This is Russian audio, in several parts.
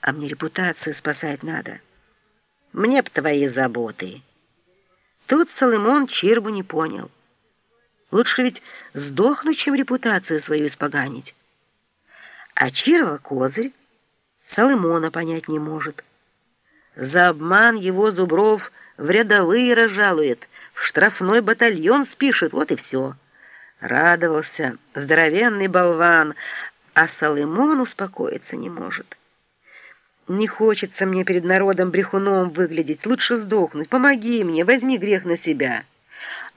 А мне репутацию спасать надо. Мне б твои заботы. Тут Соломон Чирбу не понял. Лучше ведь сдохнуть, чем репутацию свою испоганить. А Чирва козырь Соломона понять не может. За обман его Зубров в рядовые разжалует, в штрафной батальон спишет, вот и все. Радовался здоровенный болван, а Соломон успокоиться не может. Не хочется мне перед народом брехуном выглядеть, лучше сдохнуть. Помоги мне, возьми грех на себя.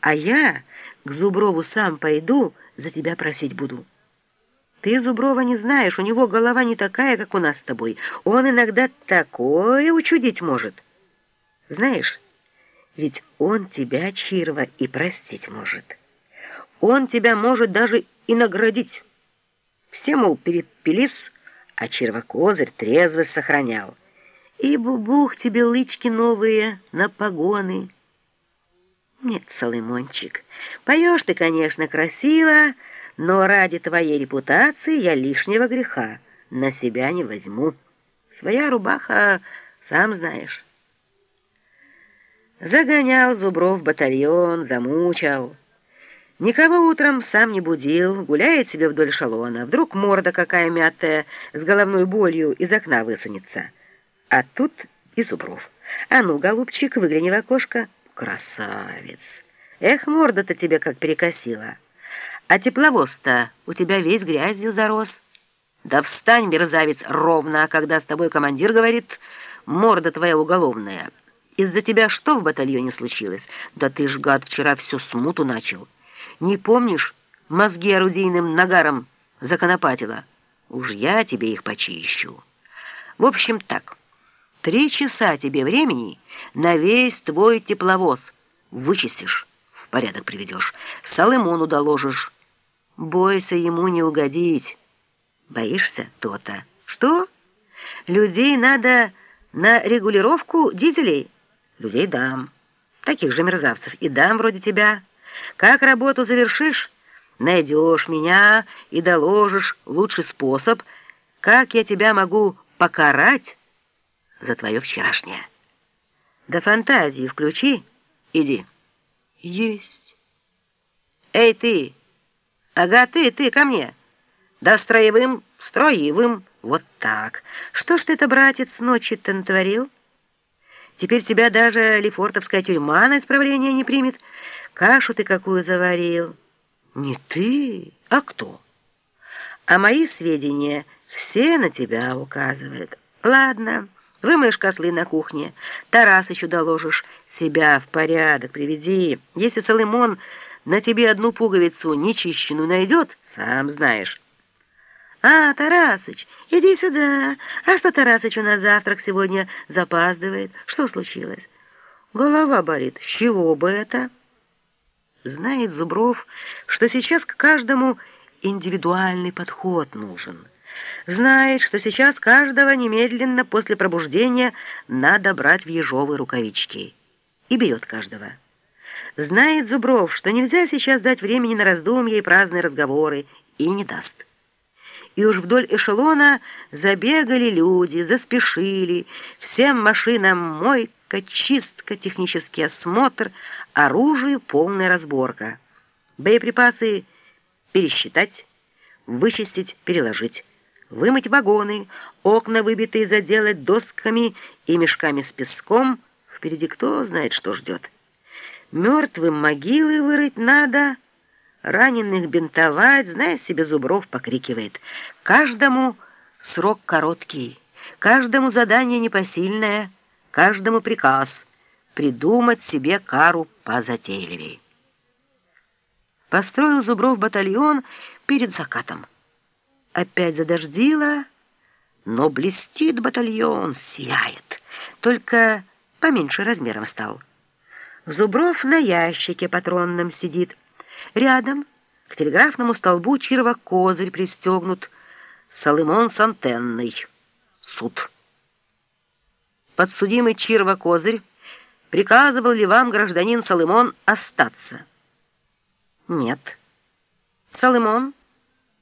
А я к Зуброву сам пойду, за тебя просить буду. Ты Зуброва не знаешь, у него голова не такая, как у нас с тобой. Он иногда такое учудить может. Знаешь, ведь он тебя, Чирва, и простить может. Он тебя может даже и наградить. Все, мол, перепились, а червокозырь трезво сохранял. И бубух тебе лычки новые на погоны. Нет, Соломончик, поешь ты, конечно, красиво, но ради твоей репутации я лишнего греха на себя не возьму. Своя рубаха, сам знаешь. Загонял Зубров батальон, замучал. Никого утром сам не будил, гуляет себе вдоль шалона. Вдруг морда какая мятая, с головной болью из окна высунется. А тут и Зубров. А ну, голубчик, выгляни в окошко. Красавец! Эх, морда-то тебе как перекосила. А тепловоз-то у тебя весь грязью зарос. Да встань, мерзавец, ровно, когда с тобой командир говорит, морда твоя уголовная. Из-за тебя что в батальоне случилось? Да ты ж, гад, вчера всю смуту начал. Не помнишь, мозги орудийным нагаром законопатила? Уж я тебе их почищу. В общем, так. Три часа тебе времени на весь твой тепловоз. Вычистишь, в порядок приведешь, Соломону доложишь. Бойся ему не угодить. Боишься то-то. Что? Людей надо на регулировку дизелей? Людей дам. Таких же мерзавцев и дам вроде тебя. Как работу завершишь, найдешь меня и доложишь лучший способ, как я тебя могу покарать за твое вчерашнее. Да фантазии включи, иди. Есть. Эй, ты! Ага, ты, ты, ко мне. Да строевым, строевым, вот так. Что ж ты это, братец, ночи-то натворил? Теперь тебя даже Лефортовская тюрьма на исправление не примет. Кашу ты какую заварил? Не ты, а кто? А мои сведения все на тебя указывают. Ладно, вымоешь котлы на кухне, Тарас еще доложишь, себя в порядок приведи. Если Соломон на тебе одну пуговицу нечищенную найдет, сам знаешь. «А, Тарасыч, иди сюда. А что Тарасыч у нас завтрак сегодня запаздывает? Что случилось?» «Голова болит. С чего бы это?» Знает Зубров, что сейчас к каждому индивидуальный подход нужен. Знает, что сейчас каждого немедленно после пробуждения надо брать в ежовые рукавички. И берет каждого. Знает Зубров, что нельзя сейчас дать времени на раздумья и праздные разговоры, и не даст. И уж вдоль эшелона забегали люди, заспешили, всем машинам мойка, чистка, технический осмотр, оружие полная разборка. Боеприпасы пересчитать, вычистить, переложить, вымыть вагоны, окна выбитые заделать досками и мешками с песком. Впереди кто знает, что ждет. Мертвым могилы вырыть надо, раненых бинтовать, зная себе зубров, покрикивает. Каждому срок короткий, каждому задание непосильное, каждому приказ придумать себе кару позатейливей. Построил Зубров батальон перед закатом. Опять задождило, но блестит батальон, сияет, только поменьше размером стал. Зубров на ящике патронном сидит. Рядом к телеграфному столбу червокозырь пристегнут. Соломон с антенной. Суд. Подсудимый червокозырь приказывал ли вам, гражданин Соломон, остаться? Нет. Соломон